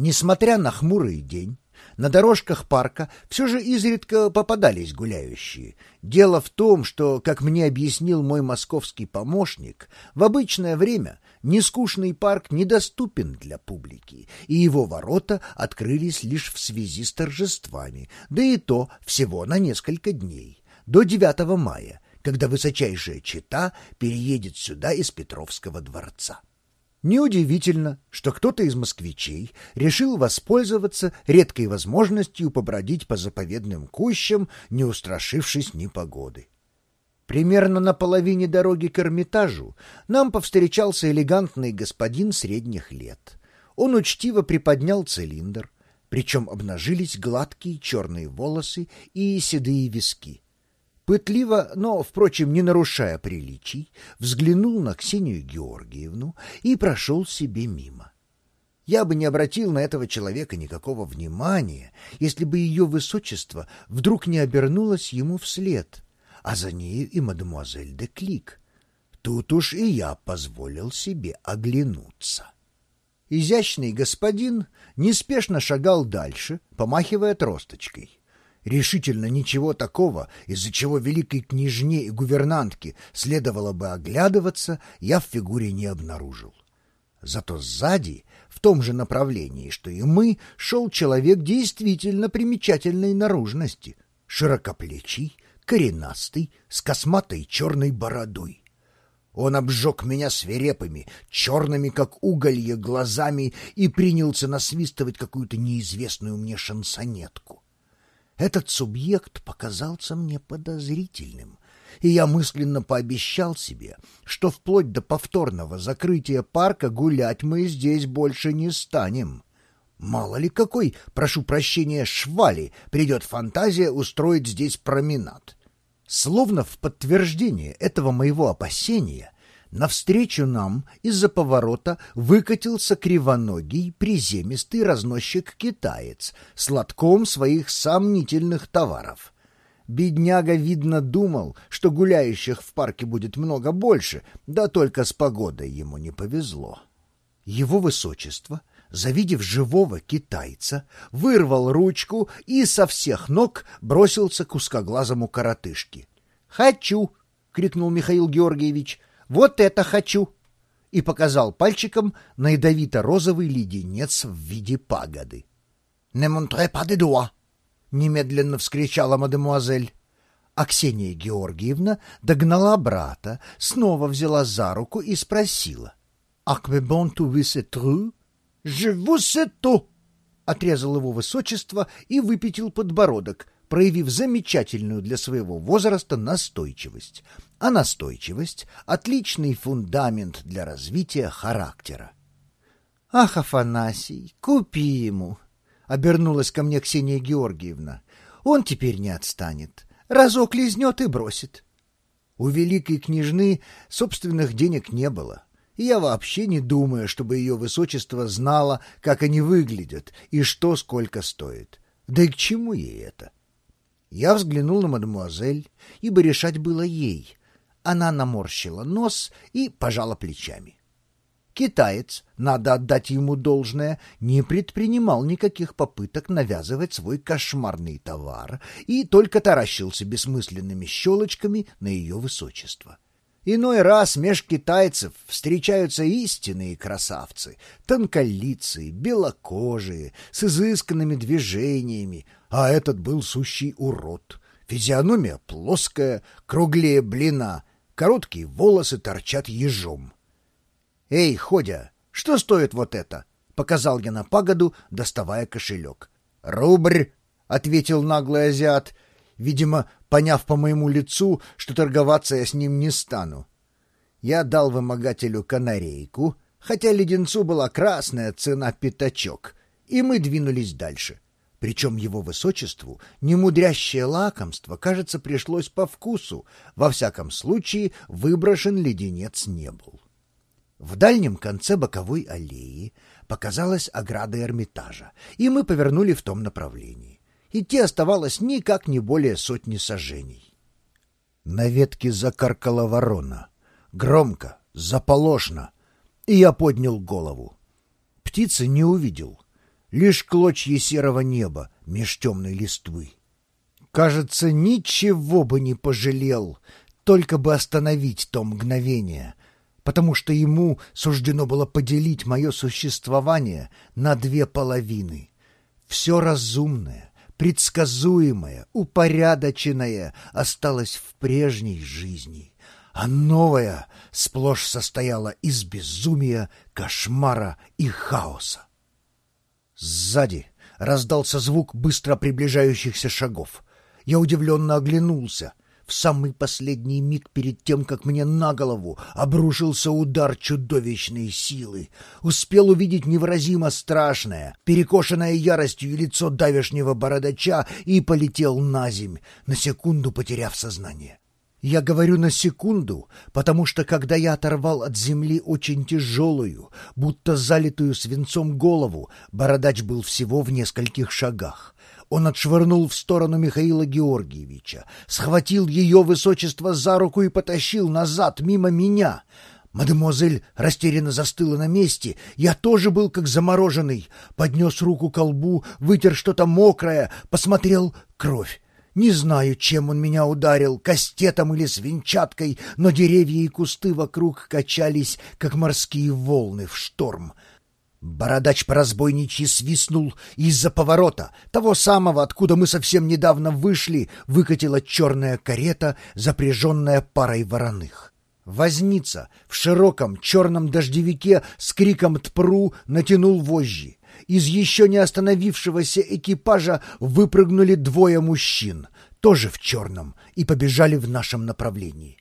Несмотря на хмурый день, на дорожках парка все же изредка попадались гуляющие. Дело в том, что, как мне объяснил мой московский помощник, в обычное время нескучный парк недоступен для публики, и его ворота открылись лишь в связи с торжествами, да и то всего на несколько дней, до 9 мая, когда высочайшая чита переедет сюда из Петровского дворца. Неудивительно, что кто-то из москвичей решил воспользоваться редкой возможностью побродить по заповедным кущам, не устрашившись непогоды. Примерно на половине дороги к Эрмитажу нам повстречался элегантный господин средних лет. Он учтиво приподнял цилиндр, причем обнажились гладкие черные волосы и седые виски. Пытливо, но, впрочем, не нарушая приличий, взглянул на Ксению Георгиевну и прошел себе мимо. Я бы не обратил на этого человека никакого внимания, если бы ее высочество вдруг не обернулось ему вслед, а за нею и мадемуазель де Клик. Тут уж и я позволил себе оглянуться. Изящный господин неспешно шагал дальше, помахивая тросточкой. Решительно ничего такого, из-за чего великой княжне и гувернантке следовало бы оглядываться, я в фигуре не обнаружил. Зато сзади, в том же направлении, что и мы, шел человек действительно примечательной наружности, широкоплечий, коренастый, с косматой черной бородой. Он обжег меня свирепыми, черными, как уголье, глазами и принялся насвистывать какую-то неизвестную мне шансонетку. Этот субъект показался мне подозрительным, и я мысленно пообещал себе, что вплоть до повторного закрытия парка гулять мы здесь больше не станем. Мало ли какой, прошу прощения, швали придет фантазия устроить здесь променад. Словно в подтверждение этого моего опасения — Навстречу нам из-за поворота выкатился кривоногий, приземистый разносчик-китаец с лотком своих сомнительных товаров. Бедняга, видно, думал, что гуляющих в парке будет много больше, да только с погодой ему не повезло. Его высочество, завидев живого китайца, вырвал ручку и со всех ног бросился к узкоглазому коротышке. «Хочу!» — крикнул Михаил Георгиевич. Вот это хочу!» и показал пальчиком на ядовито-розовый леденец в виде пагоды. «Не монтре па де дуа!» — немедленно вскричала мадемуазель. А Ксения Георгиевна догнала брата, снова взяла за руку и спросила. «Акве бон ту вы тру?» «Je vous отрезал его высочество и выпятил подбородок, проявив замечательную для своего возраста настойчивость. А настойчивость — отличный фундамент для развития характера. — Ах, Афанасий, купи ему! — обернулась ко мне Ксения Георгиевна. — Он теперь не отстанет. Разок лизнет и бросит. У великой княжны собственных денег не было. И я вообще не думаю, чтобы ее высочество знало, как они выглядят и что сколько стоит. Да и к чему ей это? Я взглянул на мадемуазель, ибо решать было ей. Она наморщила нос и пожала плечами. Китаец, надо отдать ему должное, не предпринимал никаких попыток навязывать свой кошмарный товар и только таращился бессмысленными щелочками на ее высочество. Иной раз меж китайцев встречаются истинные красавцы, тонколицые, белокожие, с изысканными движениями, а этот был сущий урод. Физиономия плоская, круглее блина, короткие волосы торчат ежом. — Эй, Ходя, что стоит вот это? — показал я на пагоду, доставая кошелек. — Рубль, — ответил наглый азиат, видимо, поняв по моему лицу, что торговаться я с ним не стану. Я дал вымогателю канарейку, хотя леденцу была красная цена пятачок, и мы двинулись дальше. Причем его высочеству немудрящее лакомство, кажется, пришлось по вкусу, во всяком случае выброшен леденец не был. В дальнем конце боковой аллеи показалась ограда Эрмитажа, и мы повернули в том направлении. Идти оставалось никак не более сотни сажений. На ветке закаркала ворона. Громко, заполошно. И я поднял голову. Птицы не увидел. лишь клочья серого неба меж темной листвы. Кажется, ничего бы не пожалел, только бы остановить то мгновение, потому что ему суждено было поделить мое существование на две половины. Все разумное, предсказуемое, упорядоченное осталось в прежней жизни, а новое сплошь состояло из безумия, кошмара и хаоса. Сзади раздался звук быстро приближающихся шагов. Я удивленно оглянулся. В самый последний миг перед тем, как мне на голову обрушился удар чудовищной силы, успел увидеть невыразимо страшное, перекошенное яростью лицо давешнего бородача и полетел на земь, на секунду потеряв сознание. Я говорю на секунду, потому что когда я оторвал от земли очень тяжелую, будто залитую свинцом голову, бородач был всего в нескольких шагах. Он отшвырнул в сторону Михаила Георгиевича, схватил ее высочество за руку и потащил назад, мимо меня. Мадемуазель растерянно застыла на месте. Я тоже был как замороженный. Поднес руку к колбу, вытер что-то мокрое, посмотрел — кровь. Не знаю, чем он меня ударил, кастетом или свинчаткой, но деревья и кусты вокруг качались, как морские волны в шторм. Бородач по-разбойничьи свистнул из-за поворота, того самого, откуда мы совсем недавно вышли, выкатила черная карета, запряженная парой вороных. Возница в широком черном дождевике с криком «Тпру!» натянул вожжи. Из еще не остановившегося экипажа выпрыгнули двое мужчин, тоже в черном, и побежали в нашем направлении.